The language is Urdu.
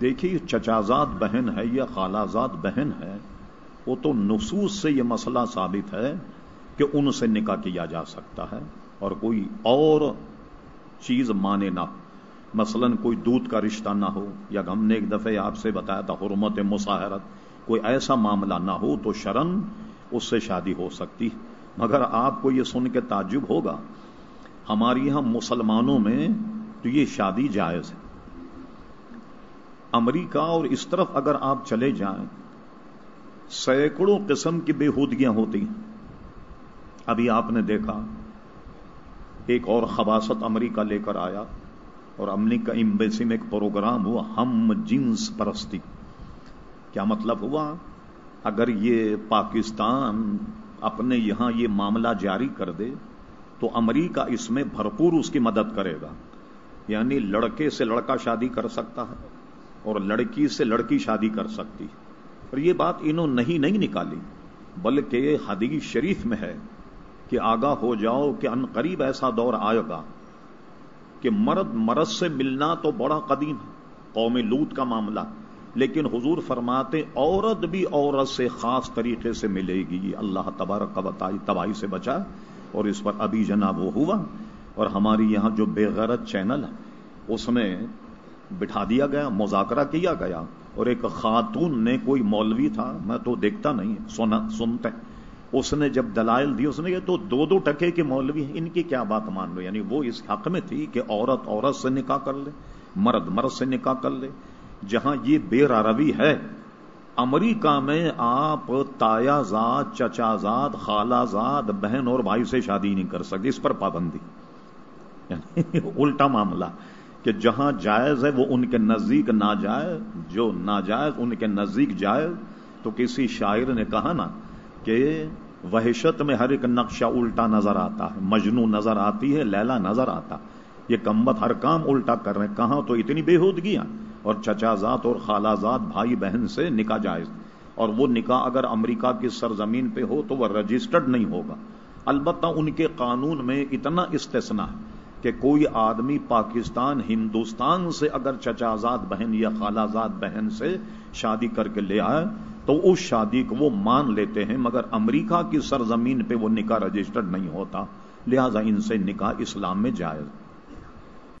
دیکھیے چچازاد بہن ہے یا خالازاد بہن ہے، وہ تو نصوص سے یہ مسئلہ ثابت ہے کہ ان سے نکاح کیا جا سکتا ہے۔ اور کوئی اور چیز مانے نہ، مثلا کوئی دودھ کا رشتہ نہ ہو، یا ہم نے ایک دفعہ آپ سے بتایا تھا حرمت مساحرت، کوئی ایسا معاملہ نہ ہو تو شرن اس سے شادی ہو سکتی۔ مگر آپ کو یہ سن کے تعجب ہوگا ہماری یہاں مسلمانوں میں تو یہ شادی جائز ہے۔ امریکہ اور اس طرف اگر آپ چلے جائیں، سینکڑوں قسم کی بےحودگیاں ہوتی ہیں۔ ابھی آپ نے دیکھا، ایک اور خباست امریکہ لے کر آیا اور امریکہ امبیسی میں ایک پروگرام ہوا، ہم جنس پرستی۔ کیا مطلب ہوا؟ اگر یہ پاکستان اپنے یہاں یہ معاملہ جاری کر دے تو امریکہ اس میں بھرپور اس کی مدد کرے گا۔ یعنی لڑکے سے لڑکا شادی کر سکتا ہے۔ اور لڑکی سے لڑکی شادی کر سکتی۔ اور یہ بات انہوں نہیں نہیں نکالی، بلکہ حدیث شریف میں ہے کہ آگاہ ہو جاؤ کہ ان قریب ایسا دور آئے گا کہ مرد مرد سے ملنا تو بڑا قدیم ہے، قوم لوت کا معاملہ۔ لیکن حضور فرماتے، عورت بھی عورت سے خاص طریقے سے ملے گی۔ اللہ تبارک بتائی تباہی سے بچا اور اس پر ابھی جناب وہ ہوا۔ اور ہماری یہاں جو بے غیرت چینل ہے، اس میں بٹھا دیا گیا، مذاکرہ کیا گیا اور ایک خاتون نے کوئی مولوی تھا، میں تو دیکھتا نہیں سونا سنتے اس نے جب دلائل دی، اس نے تو دو دو ٹکے کے مولوی ہیں، ان کی کیا بات مان لو؟ یعنی وہ اس حق میں تھی کہ عورت عورت سے نکاح کر لے، مرد مرد سے نکاح کر لے۔ جہاں یہ بے روی ہے، امریکہ میں آپ تایا زاد، چچا زاد، خالہ زاد، بہن اور بھائی سے شادی نہیں کر سکتے، اس پر پابندی۔ یعنی الٹا معاملہ۔ کہ جہاں جائز ہے وہ ان کے نزدیک ناجائز، جو ناجائز ان کے نزدیک جائز، تو کسی شاعر نے کہا نا کہ وحشت میں ہر ایک نقشہ الٹا نظر آتا ہے مجنو نظر آتی ہے، لیلا نظر آتا یہ کمبت ہر کام الٹا کر رہے ہیں۔ کہاں تو اتنی بے ہودگیاں اور چچا ذات اور خالہ ذات بھائی بہن سے نکاح جائز۔ اور وہ نکاح اگر امریکہ کی سرزمین پہ ہو تو وہ رجسٹرڈ نہیں ہوگا۔ البتہ ان کے قانون میں اتنا استثنا ہے۔ کہ کوئی آدمی پاکستان، ہندوستان سے اگر چچا زاد بہن یا خالہ آزاد بہن سے شادی کر کے لے آئے، تو اس شادی کو وہ مان لیتے ہیں، مگر امریکہ کی سرزمین پہ وہ نکاح رجسٹرڈ نہیں ہوتا، لہذا ان سے نکاح اسلام میں جائز۔